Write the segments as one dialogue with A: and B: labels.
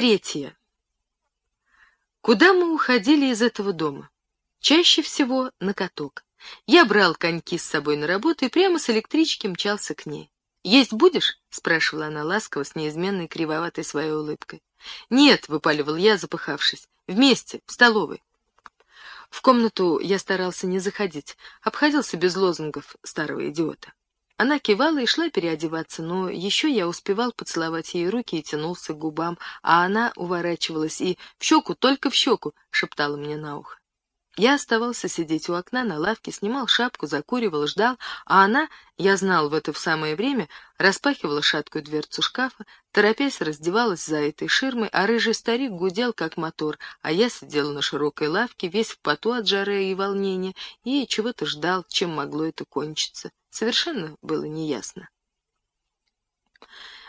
A: Третье. Куда мы уходили из этого дома? Чаще всего на каток. Я брал коньки с собой на работу и прямо с электрички мчался к ней. «Есть будешь?» — спрашивала она ласково, с неизменной кривоватой своей улыбкой. «Нет», — выпаливал я, запыхавшись. «Вместе, в столовой». В комнату я старался не заходить, обходился без лозунгов старого идиота. Она кивала и шла переодеваться, но еще я успевал поцеловать ей руки и тянулся к губам, а она уворачивалась и «в щеку, только в щеку!» — шептала мне на ухо. Я оставался сидеть у окна на лавке, снимал шапку, закуривал, ждал, а она, я знал в это в самое время, распахивала шаткую дверцу шкафа, торопясь раздевалась за этой ширмой, а рыжий старик гудел, как мотор, а я сидел на широкой лавке, весь в поту от жары и волнения, и чего-то ждал, чем могло это кончиться. Совершенно было неясно.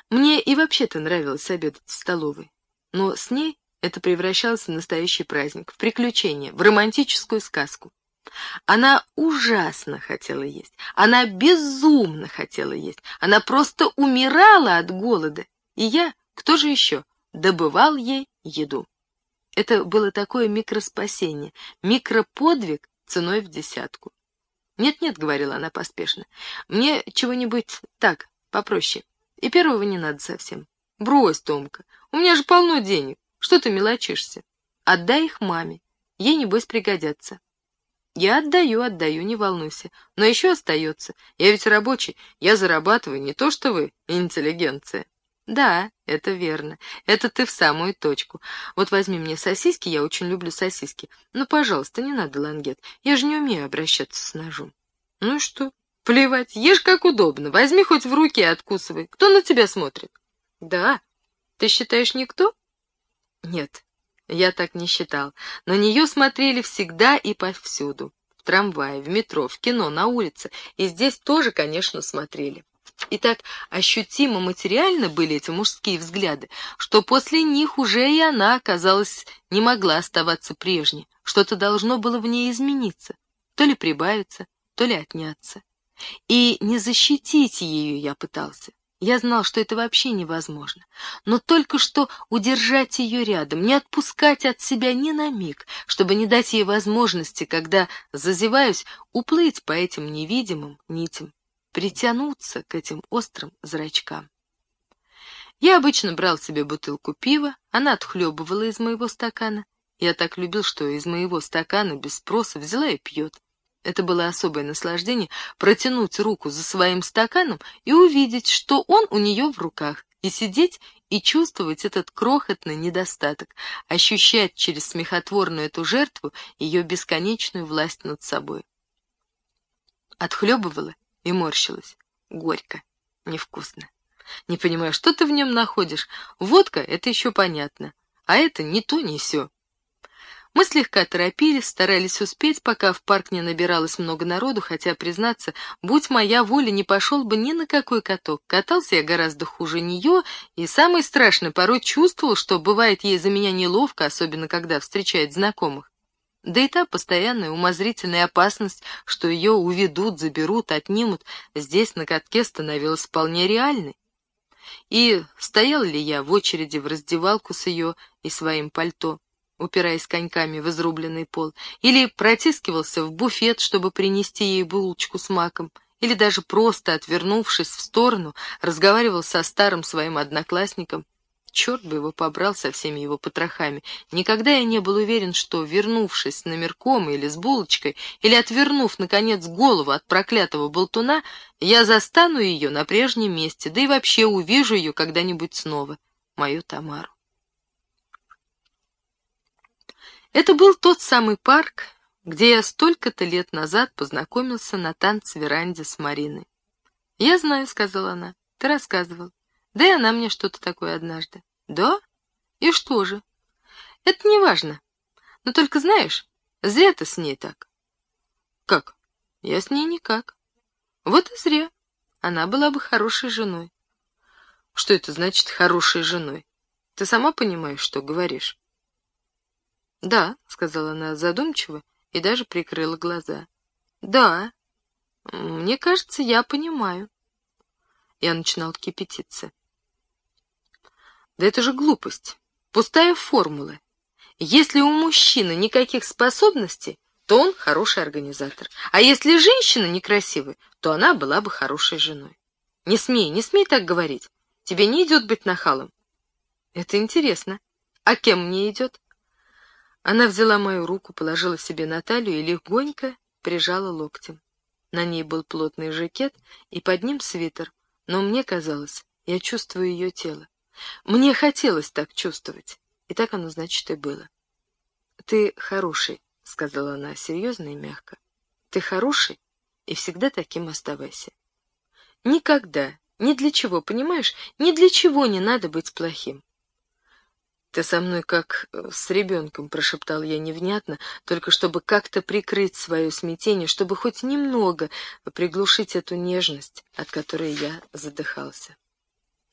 A: Мне и вообще-то нравилось обедать в столовой, но с ней это превращалось в настоящий праздник, в приключение, в романтическую сказку. Она ужасно хотела есть, она безумно хотела есть, она просто умирала от голода, и я, кто же еще, добывал ей еду. Это было такое микроспасение, микроподвиг ценой в десятку. «Нет-нет», — говорила она поспешно, — «мне чего-нибудь так, попроще. И первого не надо совсем. Брось, Томка, у меня же полно денег. Что ты мелочишься? Отдай их маме. Ей, небось, пригодятся. Я отдаю, отдаю, не волнуйся. Но еще остается. Я ведь рабочий, я зарабатываю, не то что вы, интеллигенция. Да, это верно. Это ты в самую точку. Вот возьми мне сосиски, я очень люблю сосиски. Ну, пожалуйста, не надо лангет. Я же не умею обращаться с ножом. Ну и что? Плевать, ешь как удобно. Возьми хоть в руки и откусывай. Кто на тебя смотрит? Да. Ты считаешь никто? Нет, я так не считал. На нее смотрели всегда и повсюду. В трамвае, в метро, в кино, на улице. И здесь тоже, конечно, смотрели. И так ощутимо материально были эти мужские взгляды, что после них уже и она, казалось, не могла оставаться прежней. Что-то должно было в ней измениться, то ли прибавиться, то ли отняться. И не защитить ее я пытался. Я знал, что это вообще невозможно, но только что удержать ее рядом, не отпускать от себя ни на миг, чтобы не дать ей возможности, когда зазеваюсь, уплыть по этим невидимым нитям, притянуться к этим острым зрачкам. Я обычно брал себе бутылку пива, она отхлебывала из моего стакана. Я так любил, что из моего стакана без спроса взяла и пьет. Это было особое наслаждение протянуть руку за своим стаканом и увидеть, что он у нее в руках, и сидеть и чувствовать этот крохотный недостаток, ощущать через смехотворную эту жертву ее бесконечную власть над собой. Отхлебывала и морщилась. Горько, невкусно. Не понимаю, что ты в нем находишь? Водка — это еще понятно, а это не то, не сё. Мы слегка торопились, старались успеть, пока в парк не набиралось много народу, хотя, признаться, будь моя воля, не пошел бы ни на какой каток. Катался я гораздо хуже нее, и самое страшное, порой чувствовал, что бывает ей за меня неловко, особенно когда встречает знакомых. Да и та постоянная умозрительная опасность, что ее уведут, заберут, отнимут, здесь на катке становилась вполне реальной. И стоял ли я в очереди в раздевалку с ее и своим пальто? упираясь коньками в изрубленный пол, или протискивался в буфет, чтобы принести ей булочку с маком, или даже просто, отвернувшись в сторону, разговаривал со старым своим одноклассником. Черт бы его побрал со всеми его потрохами. Никогда я не был уверен, что, вернувшись с номерком или с булочкой, или отвернув, наконец, голову от проклятого болтуна, я застану ее на прежнем месте, да и вообще увижу ее когда-нибудь снова, мою Тамару. Это был тот самый парк, где я столько-то лет назад познакомился на танц-веранде с Мариной. «Я знаю», — сказала она, — «ты рассказывал. Да и она мне что-то такое однажды». «Да? И что же?» «Это не важно. Но только знаешь, зря ты с ней так». «Как? Я с ней никак». «Вот и зря. Она была бы хорошей женой». «Что это значит «хорошей женой»? Ты сама понимаешь, что говоришь?» «Да», — сказала она задумчиво и даже прикрыла глаза. «Да, мне кажется, я понимаю». Я начинал кипятиться. «Да это же глупость. Пустая формула. Если у мужчины никаких способностей, то он хороший организатор. А если женщина некрасивая, то она была бы хорошей женой. Не смей, не смей так говорить. Тебе не идет быть нахалом. Это интересно. А кем мне идет? Она взяла мою руку, положила себе на талию и легонько прижала локтем. На ней был плотный жакет и под ним свитер, но мне казалось, я чувствую ее тело. Мне хотелось так чувствовать, и так оно, значит, и было. «Ты хороший», — сказала она серьезно и мягко. «Ты хороший, и всегда таким оставайся. Никогда, ни для чего, понимаешь, ни для чего не надо быть плохим. «Ты со мной как э, с ребенком», — прошептал я невнятно, только чтобы как-то прикрыть свое смятение, чтобы хоть немного приглушить эту нежность, от которой я задыхался.